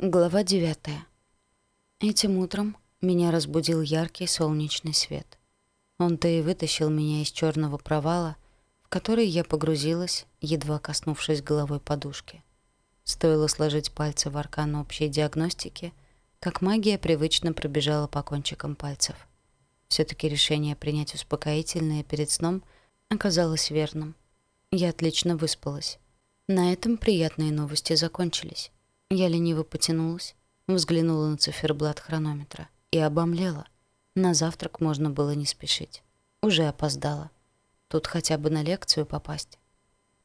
Глава 9. Этим утром меня разбудил яркий солнечный свет. Он-то и вытащил меня из черного провала, в который я погрузилась, едва коснувшись головой подушки. Стоило сложить пальцы в аркан общей диагностики, как магия привычно пробежала по кончикам пальцев. все таки решение принять успокоительное перед сном оказалось верным. Я отлично выспалась. На этом приятные новости закончились. Я лениво потянулась, взглянула на циферблат хронометра и обомлела. На завтрак можно было не спешить. Уже опоздала. Тут хотя бы на лекцию попасть.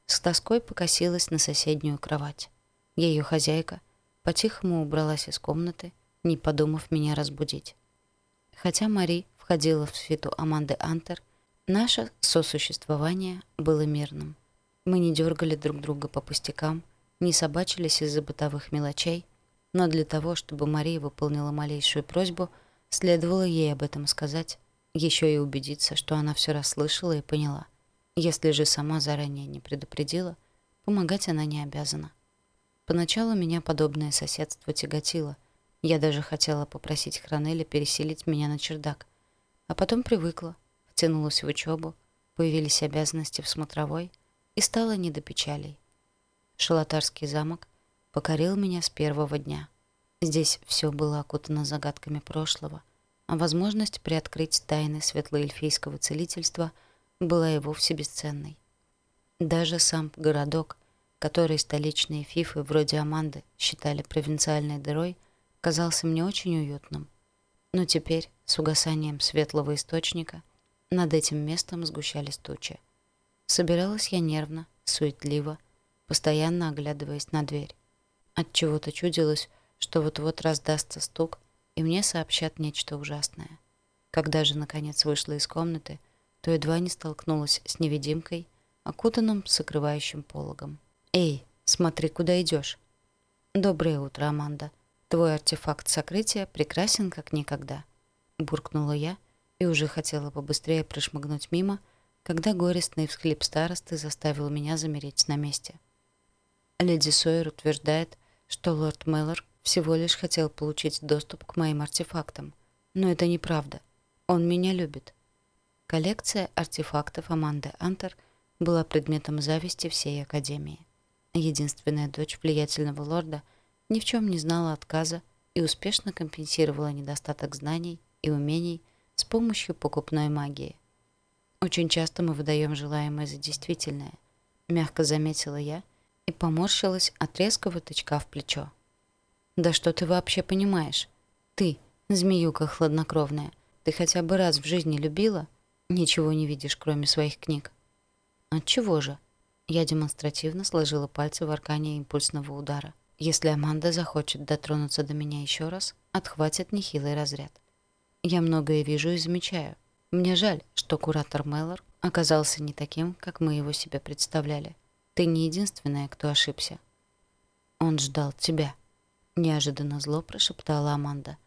С тоской покосилась на соседнюю кровать. Ее хозяйка по-тихому убралась из комнаты, не подумав меня разбудить. Хотя Мари входила в свиту Аманды Антер, наше сосуществование было мирным. Мы не дергали друг друга по пустякам — не собачились из-за бытовых мелочей, но для того, чтобы Мария выполнила малейшую просьбу, следовало ей об этом сказать, еще и убедиться, что она все расслышала и поняла. Если же сама заранее не предупредила, помогать она не обязана. Поначалу меня подобное соседство тяготило. Я даже хотела попросить Хранеля переселить меня на чердак. А потом привыкла, втянулась в учебу, появились обязанности в смотровой и стала не до печалей. Шалатарский замок покорил меня с первого дня. Здесь все было окутано загадками прошлого, а возможность приоткрыть тайны светлоэльфийского целительства была и вовсе бесценной. Даже сам городок, который столичные фифы вроде Аманды считали провинциальной дырой, казался мне очень уютным. Но теперь, с угасанием светлого источника, над этим местом сгущались тучи. Собиралась я нервно, суетливо, постоянно оглядываясь на дверь. От чего то чудилось, что вот-вот раздастся стук, и мне сообщат нечто ужасное. Когда же, наконец, вышла из комнаты, то едва не столкнулась с невидимкой, окутанным сокрывающим пологом. «Эй, смотри, куда идешь!» «Доброе утро, Аманда. Твой артефакт сокрытия прекрасен как никогда», — буркнула я и уже хотела побыстрее прошмыгнуть мимо, когда горестный всхлип старосты заставил меня замереть на месте. Леди Сойер утверждает, что лорд Меллор всего лишь хотел получить доступ к моим артефактам. Но это неправда. Он меня любит. Коллекция артефактов Аманды Антер была предметом зависти всей Академии. Единственная дочь влиятельного лорда ни в чем не знала отказа и успешно компенсировала недостаток знаний и умений с помощью покупной магии. Очень часто мы выдаем желаемое за действительное, мягко заметила я, и поморщилась от резкого тычка в плечо. «Да что ты вообще понимаешь? Ты, змеюка хладнокровная, ты хотя бы раз в жизни любила? Ничего не видишь, кроме своих книг». «Отчего же?» Я демонстративно сложила пальцы в аркане импульсного удара. Если Аманда захочет дотронуться до меня еще раз, отхватит нехилый разряд. Я многое вижу и замечаю. Мне жаль, что куратор Меллор оказался не таким, как мы его себе представляли. Ты не единственная, кто ошибся. Он ждал тебя. Неожиданно зло прошептала Аманда.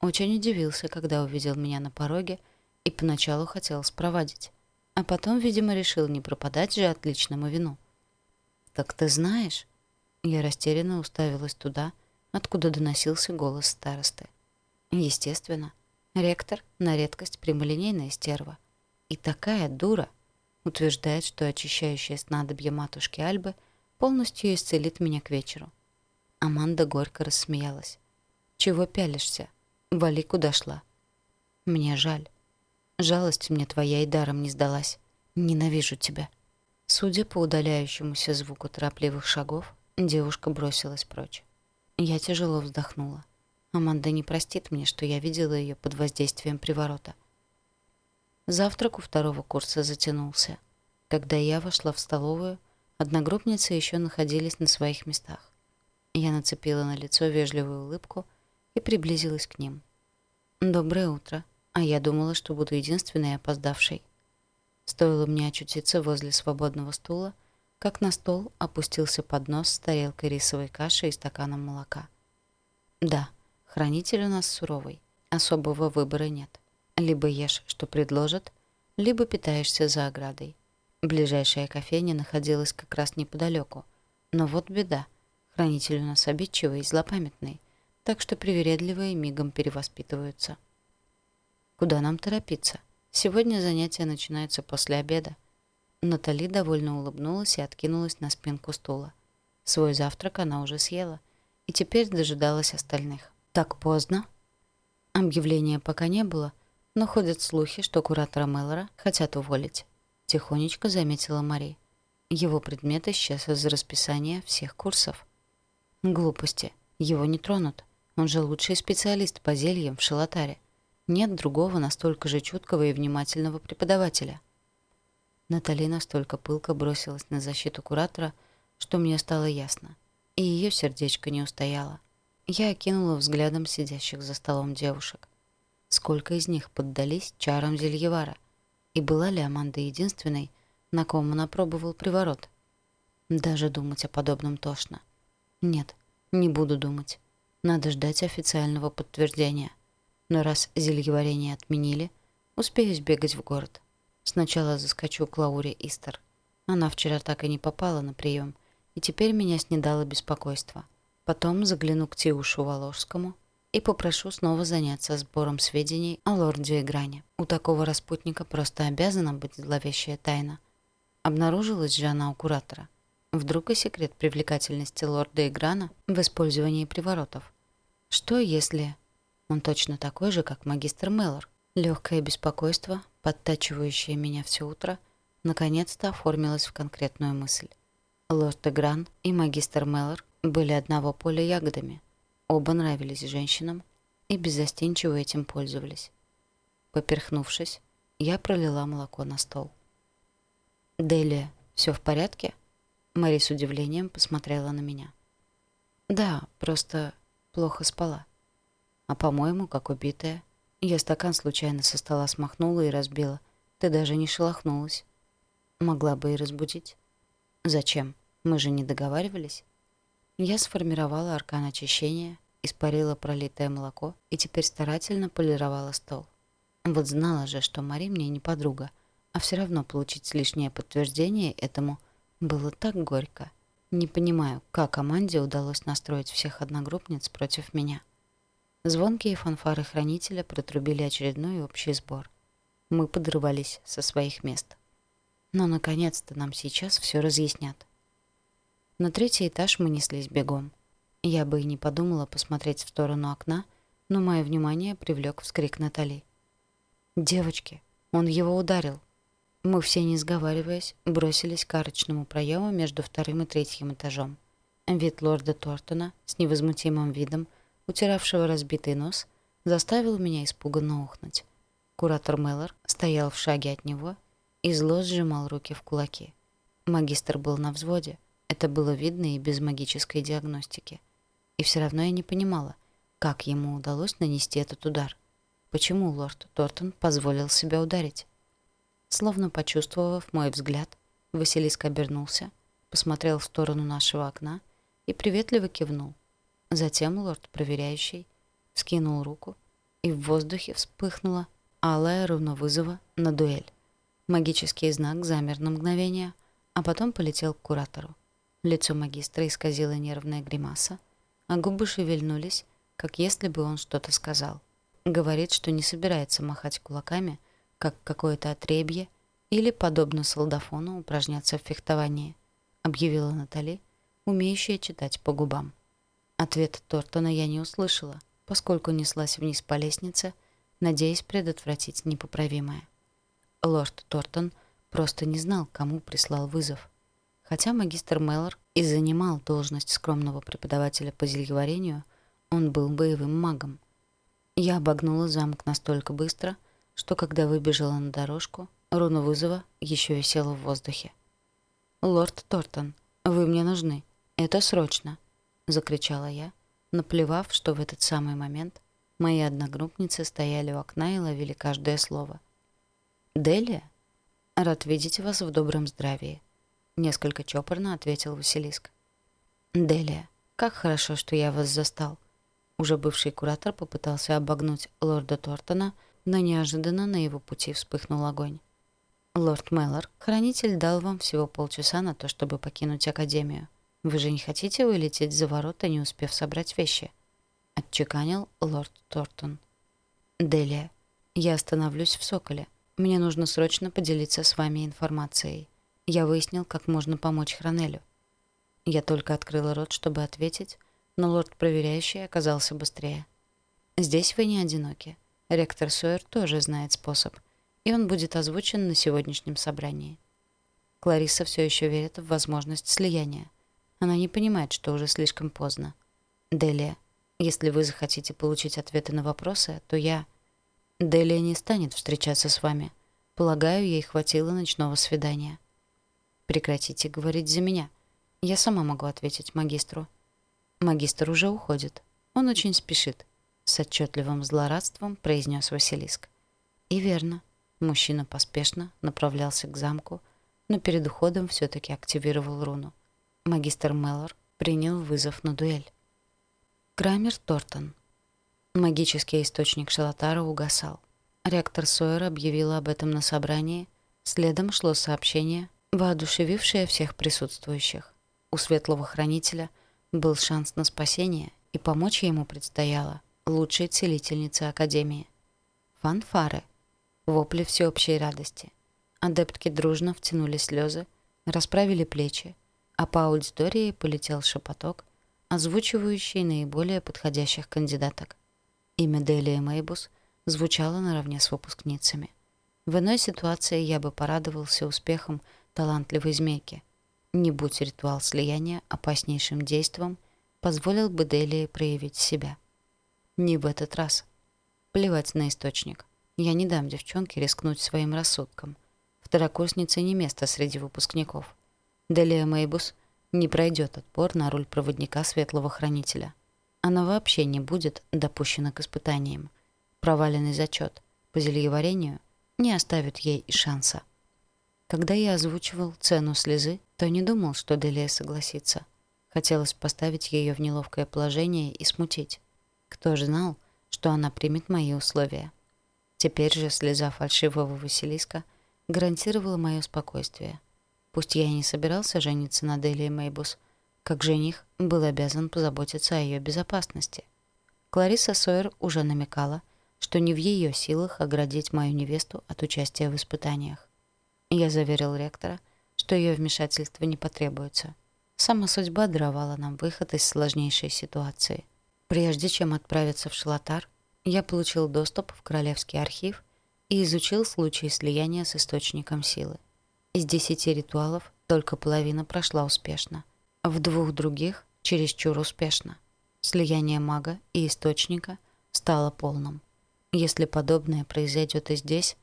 Очень удивился, когда увидел меня на пороге и поначалу хотел спровадить. А потом, видимо, решил не пропадать же отличному вину. «Так ты знаешь?» Я растерянно уставилась туда, откуда доносился голос старосты. Естественно, ректор на редкость прямолинейная стерва. И такая дура — утверждает, что очищающее снадобье матушки Альбы полностью исцелит меня к вечеру. Аманда горько рассмеялась. «Чего пялишься? Вали, куда шла?» «Мне жаль. Жалость мне твоя и даром не сдалась. Ненавижу тебя». Судя по удаляющемуся звуку торопливых шагов, девушка бросилась прочь. Я тяжело вздохнула. Аманда не простит мне, что я видела ее под воздействием приворота — Завтрак у второго курса затянулся. Когда я вошла в столовую, одногруппницы еще находились на своих местах. Я нацепила на лицо вежливую улыбку и приблизилась к ним. «Доброе утро», а я думала, что буду единственной опоздавшей. Стоило мне очутиться возле свободного стула, как на стол опустился поднос с тарелкой рисовой каши и стаканом молока. Да, хранитель у нас суровый, особого выбора нет. Либо ешь, что предложат, либо питаешься за оградой. Ближайшая кофейня находилась как раз неподалеку. Но вот беда. Хранитель у нас обидчивый и злопамятный, так что привередливые мигом перевоспитываются. Куда нам торопиться? Сегодня занятия начинаются после обеда. Натали довольно улыбнулась и откинулась на спинку стула. Свой завтрак она уже съела и теперь дожидалась остальных. Так поздно? Объявления пока не было — но ходят слухи, что куратора Меллора хотят уволить. Тихонечко заметила Мари. Его предмет исчез из расписания всех курсов. Глупости. Его не тронут. Он же лучший специалист по зельям в Шалатаре. Нет другого настолько же чуткого и внимательного преподавателя. Натали настолько пылко бросилась на защиту куратора, что мне стало ясно. И ее сердечко не устояло. Я окинула взглядом сидящих за столом девушек сколько из них поддались чарам Зельевара, и была ли Аманда единственной, на ком он опробовал приворот. Даже думать о подобном тошно. Нет, не буду думать. Надо ждать официального подтверждения. Но раз зельеварение отменили, успею сбегать в город. Сначала заскочу к Лауре Истер. Она вчера так и не попала на прием, и теперь меня снедало беспокойство. Потом загляну к Тиушу Воложскому — и попрошу снова заняться сбором сведений о лорде Игране. У такого распутника просто обязана быть зловещая тайна. Обнаружилась же она у куратора. Вдруг и секрет привлекательности лорда Играна в использовании приворотов. Что если... Он точно такой же, как магистр Меллор. Легкое беспокойство, подтачивающее меня все утро, наконец-то оформилось в конкретную мысль. Лорд Игран и магистр Меллор были одного поля ягодами – Оба нравились женщинам и беззастенчиво этим пользовались. Поперхнувшись, я пролила молоко на стол. «Делия, все в порядке?» Мэри с удивлением посмотрела на меня. «Да, просто плохо спала. А, по-моему, как убитая. Я стакан случайно со стола смахнула и разбила. Ты даже не шелохнулась. Могла бы и разбудить. Зачем? Мы же не договаривались». Я сформировала аркан очищения, испарила пролитое молоко и теперь старательно полировала стол. Вот знала же, что Мари мне не подруга, а все равно получить лишнее подтверждение этому было так горько. Не понимаю, как команде удалось настроить всех одногруппниц против меня. Звонкие фанфары хранителя протрубили очередной общий сбор. Мы подрывались со своих мест. Но, наконец-то, нам сейчас все разъяснят. На третий этаж мы неслись бегом. Я бы и не подумала посмотреть в сторону окна, но мое внимание привлек вскрик Натали. «Девочки, он его ударил!» Мы все, не сговариваясь, бросились к арочному проему между вторым и третьим этажом. Вид лорда Тортона с невозмутимым видом, утиравшего разбитый нос, заставил меня испуганно ухнуть. Куратор Меллор стоял в шаге от него и зло сжимал руки в кулаки. Магистр был на взводе — это было видно и без магической диагностики. И все равно я не понимала, как ему удалось нанести этот удар. Почему лорд Тортон позволил себя ударить? Словно почувствовав мой взгляд, Василиск обернулся, посмотрел в сторону нашего окна и приветливо кивнул. Затем лорд проверяющий скинул руку, и в воздухе вспыхнула алая руна вызова на дуэль. Магический знак замер на мгновение, а потом полетел к куратору. Лицо магистра исказила нервная гримаса, а губы шевельнулись, как если бы он что-то сказал. Говорит, что не собирается махать кулаками, как какое-то отребье, или, подобно солдафону, упражняться в фехтовании, объявила Натали, умеющая читать по губам. Ответ Тортона я не услышала, поскольку неслась вниз по лестнице, надеясь предотвратить непоправимое. Лорд Тортон просто не знал, кому прислал вызов — Хотя магистр Меллор и занимал должность скромного преподавателя по зельеварению, он был боевым магом. Я обогнула замок настолько быстро, что когда выбежала на дорожку, руна вызова еще висела в воздухе. «Лорд Тортон, вы мне нужны. Это срочно!» — закричала я, наплевав, что в этот самый момент мои одногруппницы стояли у окна и ловили каждое слово. «Делия, рад видеть вас в добром здравии. Несколько чопорно ответил Василиск. «Делия, как хорошо, что я вас застал». Уже бывший куратор попытался обогнуть лорда Тортона, но неожиданно на его пути вспыхнул огонь. «Лорд Меллор, хранитель дал вам всего полчаса на то, чтобы покинуть Академию. Вы же не хотите вылететь за ворота, не успев собрать вещи?» — отчеканил лорд Тортон. «Делия, я остановлюсь в Соколе. Мне нужно срочно поделиться с вами информацией». Я выяснил, как можно помочь Хранелю. Я только открыла рот, чтобы ответить, но лорд-проверяющий оказался быстрее. «Здесь вы не одиноки. Ректор Сойер тоже знает способ, и он будет озвучен на сегодняшнем собрании». Клариса все еще верит в возможность слияния. Она не понимает, что уже слишком поздно. «Делия, если вы захотите получить ответы на вопросы, то я...» «Делия не станет встречаться с вами. Полагаю, ей хватило ночного свидания». Прекратите говорить за меня. Я сама могу ответить магистру. Магистр уже уходит. Он очень спешит. С отчетливым злорадством произнес Василиск. И верно. Мужчина поспешно направлялся к замку, но перед уходом все-таки активировал руну. Магистр Меллор принял вызов на дуэль. Крамер Тортон. Магический источник Шалатара угасал. Ректор Сойер объявила об этом на собрании, следом шло сообщение воодушевившая всех присутствующих. У светлого хранителя был шанс на спасение, и помочь ему предстояло лучшей целительнице Академии. Фанфары. Вопли всеобщей радости. Адептки дружно втянули слезы, расправили плечи, а по аудитории полетел шепоток, озвучивающий наиболее подходящих кандидаток. Имя Делия Мейбус звучало наравне с выпускницами. В иной ситуации я бы порадовался успехом талантливой змейки. Не будь ритуал слияния опаснейшим действом, позволил бы Делии проявить себя. Не в этот раз. Плевать на источник. Я не дам девчонке рискнуть своим рассудком. Второкурснице не место среди выпускников. Делия Мейбус не пройдет отбор на роль проводника светлого хранителя. Она вообще не будет допущена к испытаниям. Проваленный зачет по зельеварению не оставит ей и шанса. Когда я озвучивал цену слезы, то не думал, что Делия согласится. Хотелось поставить ее в неловкое положение и смутить. Кто же знал, что она примет мои условия? Теперь же слеза фальшивого Василиска гарантировала мое спокойствие. Пусть я и не собирался жениться на Делии Мейбус, как жених был обязан позаботиться о ее безопасности. Клариса Сойер уже намекала, что не в ее силах оградить мою невесту от участия в испытаниях. Я заверил ректора, что ее вмешательство не потребуется. Сама судьба даровала нам выход из сложнейшей ситуации. Прежде чем отправиться в Шалатар, я получил доступ в Королевский архив и изучил случаи слияния с Источником Силы. Из десяти ритуалов только половина прошла успешно. В двух других – чересчур успешно. Слияние мага и Источника стало полным. Если подобное произойдет и здесь,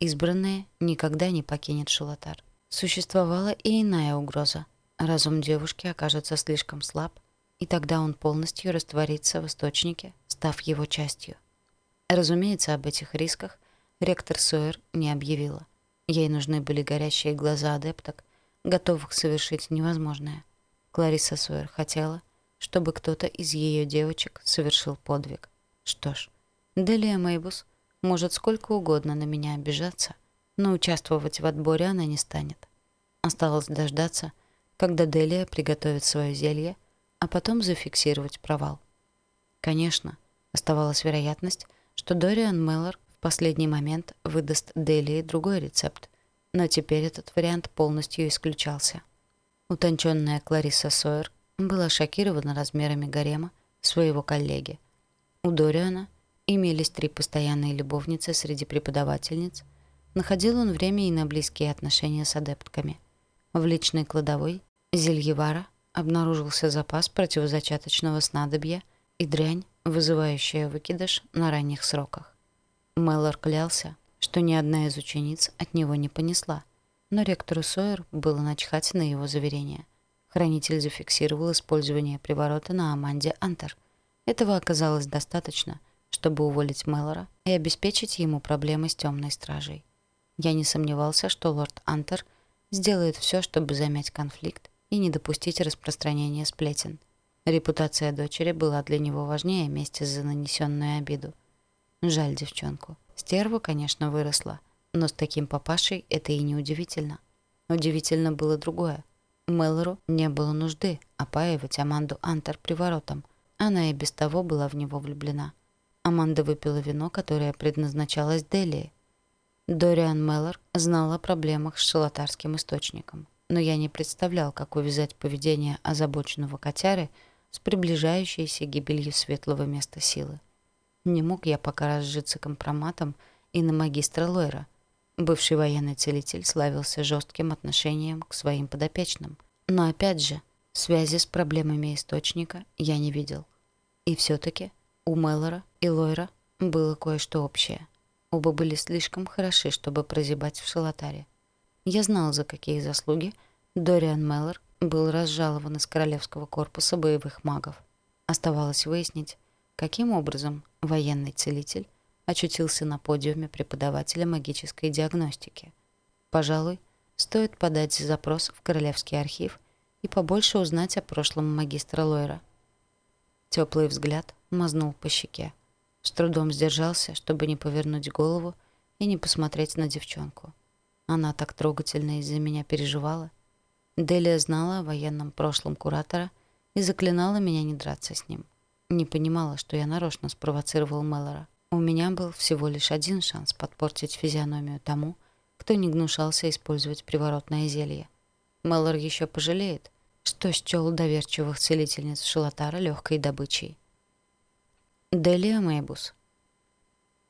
избранное никогда не покинет Шилатар. Существовала и иная угроза. Разум девушки окажется слишком слаб, и тогда он полностью растворится в источнике, став его частью. Разумеется, об этих рисках ректор Сойер не объявила. Ей нужны были горящие глаза адепток, готовых совершить невозможное. Клариса Сойер хотела, чтобы кто-то из ее девочек совершил подвиг. Что ж, Делия Мейбус может сколько угодно на меня обижаться, но участвовать в отборе она не станет. Осталось дождаться, когда Делия приготовит свое зелье, а потом зафиксировать провал. Конечно, оставалась вероятность, что Дориан Меллор в последний момент выдаст Делии другой рецепт, но теперь этот вариант полностью исключался. Утонченная Клариса Сойер была шокирована размерами гарема своего коллеги. У Дориана – Имелись три постоянные любовницы среди преподавательниц. Находил он время и на близкие отношения с адептками. В личной кладовой Зельевара обнаружился запас противозачаточного снадобья и дрянь, вызывающая выкидыш на ранних сроках. Меллор клялся, что ни одна из учениц от него не понесла, но ректору Сойер было начхать на его заверение. Хранитель зафиксировал использование приворота на Аманде Антер. Этого оказалось достаточно — чтобы уволить Мэлора и обеспечить ему проблемы с темной стражей. Я не сомневался, что лорд Антер сделает все, чтобы замять конфликт и не допустить распространения сплетен. Репутация дочери была для него важнее мести за нанесенную обиду. Жаль девчонку. Стерва, конечно, выросла, но с таким папашей это и не удивительно. Удивительно было другое. Мэлору не было нужды опаивать Аманду Антер приворотом. Она и без того была в него влюблена. Аманда выпила вино, которое предназначалось Делии. Дориан Меллор знал о проблемах с шалотарским источником, но я не представлял, как увязать поведение озабоченного котяры с приближающейся гибелью светлого места силы. Не мог я пока разжиться компроматом и на магистра Лойра. Бывший военный целитель славился жестким отношением к своим подопечным. Но опять же, связи с проблемами источника я не видел. И все таки у Мэлора и Лойра было кое-что общее. Оба были слишком хороши, чтобы прозябать в шалотаре. Я знал, за какие заслуги Дориан Мэллор был разжалован из Королевского корпуса боевых магов. Оставалось выяснить, каким образом военный целитель очутился на подиуме преподавателя магической диагностики. Пожалуй, стоит подать запрос в Королевский архив и побольше узнать о прошлом магистра Лойра – Теплый взгляд мазнул по щеке. С трудом сдержался, чтобы не повернуть голову и не посмотреть на девчонку. Она так трогательно из-за меня переживала. Делия знала о военном прошлом куратора и заклинала меня не драться с ним. Не понимала, что я нарочно спровоцировал Меллора. У меня был всего лишь один шанс подпортить физиономию тому, кто не гнушался использовать приворотное зелье. Меллор еще пожалеет, что счел доверчивых целительниц Шелотара легкой добычей. Делия Мейбус.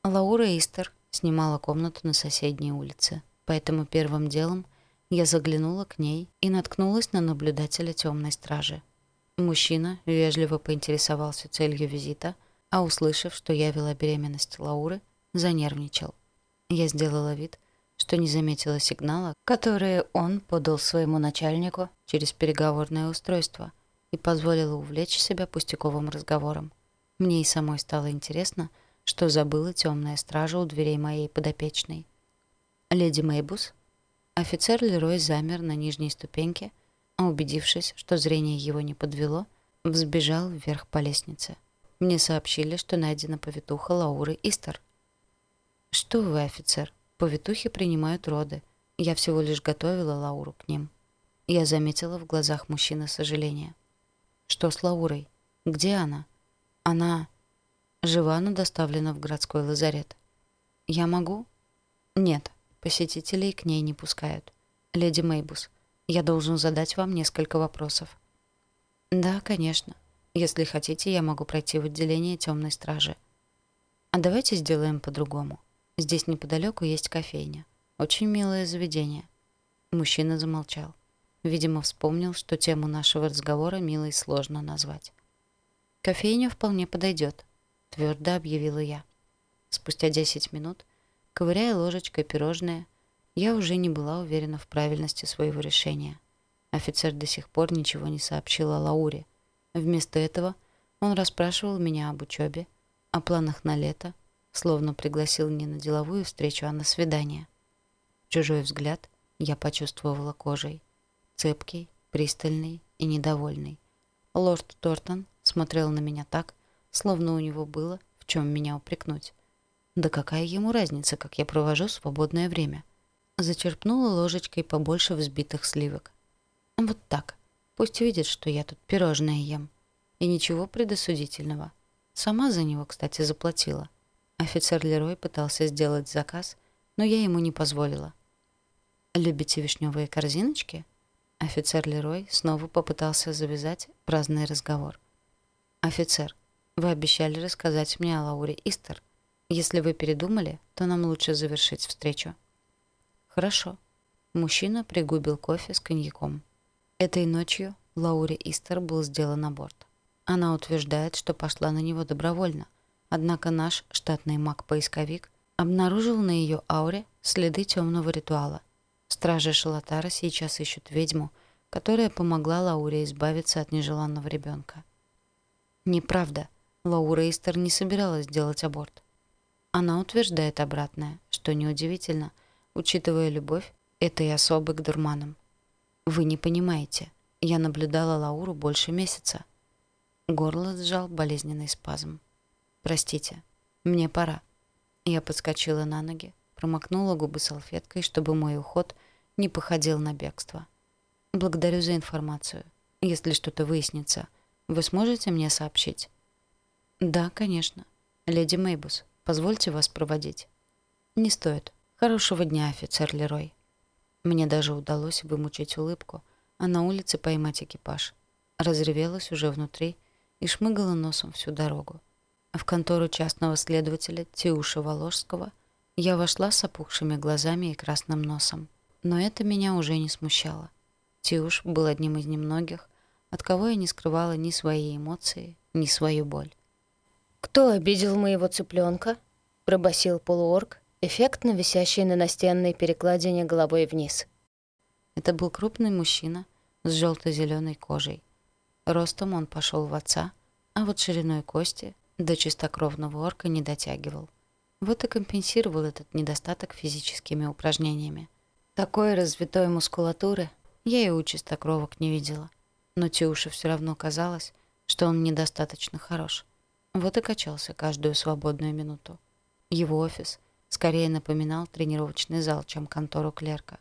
Лаура Истер снимала комнату на соседней улице, поэтому первым делом я заглянула к ней и наткнулась на наблюдателя темной стражи. Мужчина вежливо поинтересовался целью визита, а услышав, что я вела беременность Лауры, занервничал. Я сделала вид, что не заметила сигнала, который он подал своему начальнику через переговорное устройство и позволила увлечь себя пустяковым разговором. Мне и самой стало интересно, что забыла темная стража у дверей моей подопечной. «Леди Мейбус, Офицер Лерой замер на нижней ступеньке, а убедившись, что зрение его не подвело, взбежал вверх по лестнице. Мне сообщили, что найдена повитуха Лауры Истер. «Что вы, офицер?» Повитухи принимают роды. Я всего лишь готовила Лауру к ним. Я заметила в глазах мужчины сожаление. Что с Лаурой? Где она? Она... Жива, но доставлена в городской лазарет. Я могу? Нет, посетителей к ней не пускают. Леди Мейбус, я должен задать вам несколько вопросов. Да, конечно. Если хотите, я могу пройти в отделение темной стражи. А давайте сделаем по-другому. Здесь неподалеку есть кофейня. Очень милое заведение». Мужчина замолчал. Видимо, вспомнил, что тему нашего разговора милой сложно назвать. «Кофейня вполне подойдет», — твердо объявила я. Спустя 10 минут, ковыряя ложечкой пирожное, я уже не была уверена в правильности своего решения. Офицер до сих пор ничего не сообщил о Лауре. Вместо этого он расспрашивал меня об учебе, о планах на лето — словно пригласил не на деловую встречу, а на свидание. Чужой взгляд я почувствовала кожей. Цепкий, пристальный и недовольный. Лорд Тортон смотрел на меня так, словно у него было в чем меня упрекнуть. Да какая ему разница, как я провожу свободное время? Зачерпнула ложечкой побольше взбитых сливок. Вот так. Пусть видит, что я тут пирожное ем. И ничего предосудительного. Сама за него, кстати, заплатила. — Офицер Лерой пытался сделать заказ, но я ему не позволила. «Любите вишневые корзиночки?» Офицер Лерой снова попытался завязать праздный разговор. «Офицер, вы обещали рассказать мне о Лауре Истер. Если вы передумали, то нам лучше завершить встречу». «Хорошо». Мужчина пригубил кофе с коньяком. Этой ночью Лауре Истер был сделан аборт. Она утверждает, что пошла на него добровольно – Однако наш штатный маг-поисковик обнаружил на ее ауре следы темного ритуала. Стражи Шалатара сейчас ищут ведьму, которая помогла Лауре избавиться от нежеланного ребенка. Неправда. Лаура Истер не собиралась делать аборт. Она утверждает обратное, что неудивительно, учитывая любовь этой особы к дурманам. «Вы не понимаете. Я наблюдала Лауру больше месяца». Горло сжал болезненный спазм. «Простите, мне пора». Я подскочила на ноги, промокнула губы салфеткой, чтобы мой уход не походил на бегство. «Благодарю за информацию. Если что-то выяснится, вы сможете мне сообщить?» «Да, конечно. Леди Мейбус, позвольте вас проводить». «Не стоит. Хорошего дня, офицер Лерой». Мне даже удалось вымучить улыбку, а на улице поймать экипаж. Разревелась уже внутри и шмыгала носом всю дорогу. В контору частного следователя Тиуша Воложского я вошла с опухшими глазами и красным носом. Но это меня уже не смущало. Тиуш был одним из немногих, от кого я не скрывала ни свои эмоции, ни свою боль. «Кто обидел моего цыпленка? пробасил полуорг, эффектно висящий на настенной перекладине головой вниз. Это был крупный мужчина с желто зеленой кожей. Ростом он пошел в отца, а вот шириной кости до чистокровного орка не дотягивал. Вот и компенсировал этот недостаток физическими упражнениями. Такой развитой мускулатуры я и у чистокровок не видела. Но Тиуше все равно казалось, что он недостаточно хорош. Вот и качался каждую свободную минуту. Его офис скорее напоминал тренировочный зал, чем контору клерка.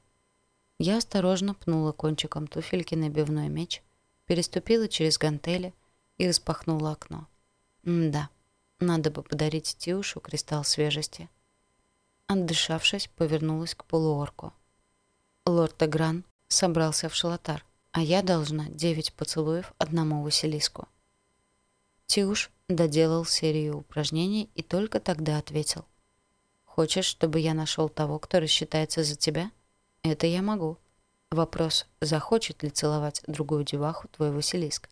Я осторожно пнула кончиком туфельки набивной меч, переступила через гантели и распахнула окно. М да, надо бы подарить Тиушу кристалл свежести. Отдышавшись, повернулась к полуорку. Лорд Эгран собрался в шалотар, а я должна девять поцелуев одному Василиску. Тиуш доделал серию упражнений и только тогда ответил. «Хочешь, чтобы я нашел того, кто рассчитается за тебя? Это я могу. Вопрос, захочет ли целовать другую деваху твой Василиск.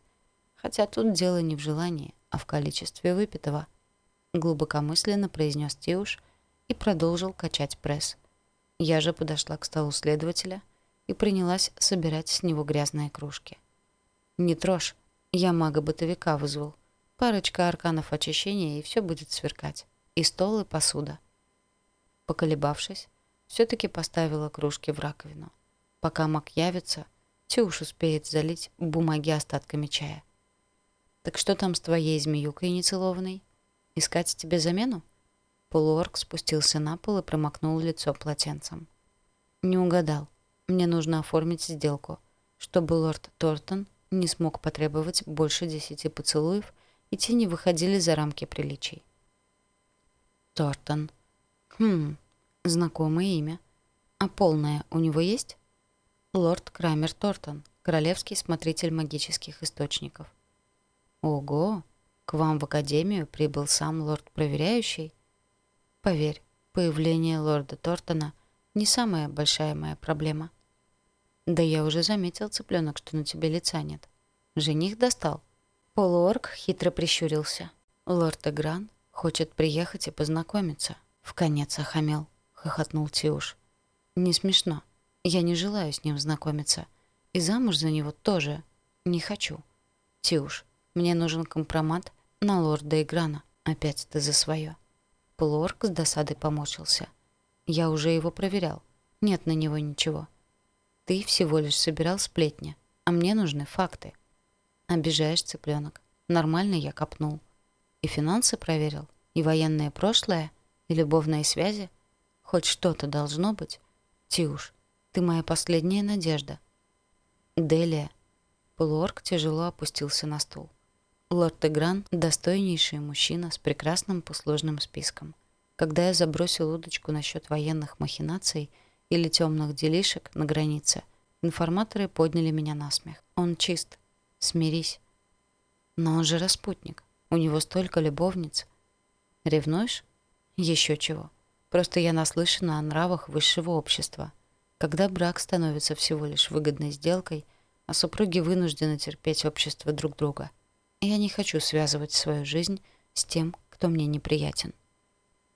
Хотя тут дело не в желании, а в количестве выпитого», — глубокомысленно произнес Тиуш и продолжил качать пресс. Я же подошла к столу следователя и принялась собирать с него грязные кружки. «Не трожь, я мага-бытовика вызвал. Парочка арканов очищения, и все будет сверкать. И стол, и посуда». Поколебавшись, все таки поставила кружки в раковину. Пока маг явится, Тиуш успеет залить бумаги остатками чая. «Так что там с твоей змеюкой нецелованной? Искать тебе замену?» Полуорг спустился на пол и промокнул лицо полотенцем. «Не угадал. Мне нужно оформить сделку, чтобы лорд Тортон не смог потребовать больше десяти поцелуев, и те не выходили за рамки приличий». «Тортон. Хм, знакомое имя. А полное у него есть?» «Лорд Крамер Тортон, королевский смотритель магических источников. Ого, к вам в академию прибыл сам лорд-проверяющий? Поверь, появление лорда Тортона не самая большая моя проблема. Да я уже заметил, цыпленок, что на тебе лица нет. Жених достал. Полуорг хитро прищурился. Лорд Эгран хочет приехать и познакомиться. В конец охамел, хохотнул Тиуш. Не смешно. Я не желаю с ним знакомиться. И замуж за него тоже не хочу. Тиуш, мне нужен компромат на лорда Играна. Опять ты за свое. Плорк с досадой помочился. Я уже его проверял. Нет на него ничего. Ты всего лишь собирал сплетни, а мне нужны факты. Обижаешь цыпленок. Нормально я копнул. И финансы проверил, и военное прошлое, и любовные связи. Хоть что-то должно быть. Тиуш, ты моя последняя надежда. Делия. Плорк тяжело опустился на стул. Лорд Игран – достойнейший мужчина с прекрасным послужным списком. Когда я забросил удочку насчет военных махинаций или темных делишек на границе, информаторы подняли меня на смех. Он чист. Смирись. Но он же распутник. У него столько любовниц. Ревнуешь? Еще чего. Просто я наслышана о нравах высшего общества. Когда брак становится всего лишь выгодной сделкой, а супруги вынуждены терпеть общество друг друга – я не хочу связывать свою жизнь с тем, кто мне неприятен.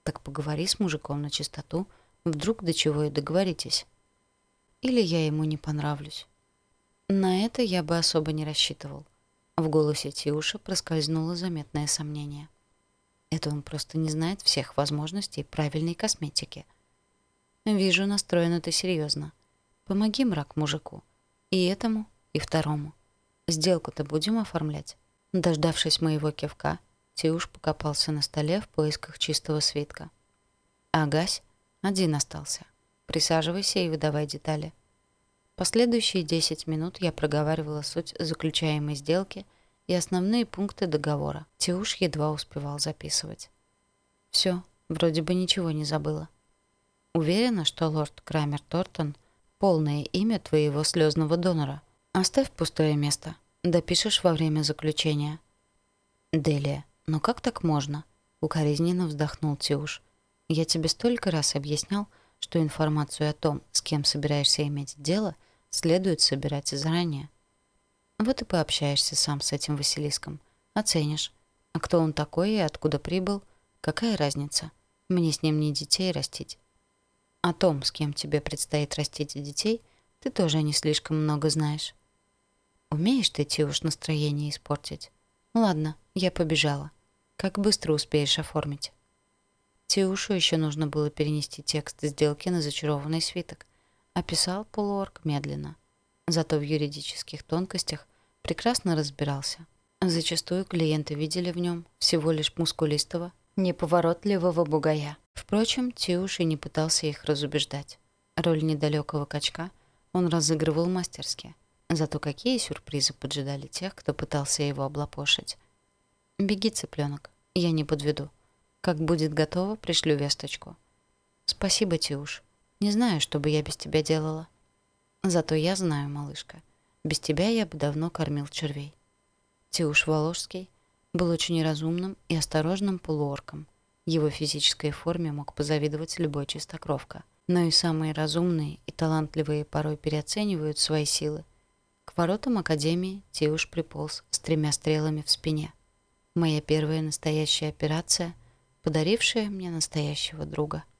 Так поговори с мужиком на чистоту, вдруг до чего и договоритесь. Или я ему не понравлюсь. На это я бы особо не рассчитывал. В голосе Тиуша проскользнуло заметное сомнение. Это он просто не знает всех возможностей правильной косметики. Вижу, настроена ты серьезно. Помоги мрак мужику. И этому, и второму. Сделку-то будем оформлять? Дождавшись моего кивка, Тиуш покопался на столе в поисках чистого свитка. Агась один остался. Присаживайся и выдавай детали. Последующие 10 минут я проговаривала суть заключаемой сделки и основные пункты договора. Тиуш едва успевал записывать. Все, вроде бы ничего не забыла. Уверена, что лорд Крамер Тортон — полное имя твоего слезного донора. Оставь пустое место допишешь во время заключения». «Делия, ну как так можно?» — укоризненно вздохнул Тиуш. «Я тебе столько раз объяснял, что информацию о том, с кем собираешься иметь дело, следует собирать заранее. Вот и пообщаешься сам с этим Василиском, оценишь, а кто он такой и откуда прибыл, какая разница? Мне с ним не детей растить». О том, с кем тебе предстоит растить детей, ты тоже не слишком много знаешь. Умеешь ты, Тиуш, настроение испортить. Ладно, я побежала. Как быстро успеешь оформить? Тиушу еще нужно было перенести текст сделки на зачарованный свиток. Описал а полуорг медленно. Зато в юридических тонкостях прекрасно разбирался. Зачастую клиенты видели в нем всего лишь мускулистого, неповоротливого бугая. Впрочем, Тиуш и не пытался их разубеждать. Роль недалекого качка он разыгрывал мастерски – Зато какие сюрпризы поджидали тех, кто пытался его облапошить. «Беги, цыпленок, я не подведу. Как будет готово, пришлю весточку». «Спасибо, Тиуш. Не знаю, что бы я без тебя делала». «Зато я знаю, малышка. Без тебя я бы давно кормил червей». Тиуш Воложский был очень разумным и осторожным полуорком. Его физической форме мог позавидовать любой чистокровка. Но и самые разумные и талантливые порой переоценивают свои силы к воротам Академии Тиуш приполз с тремя стрелами в спине. Моя первая настоящая операция, подарившая мне настоящего друга —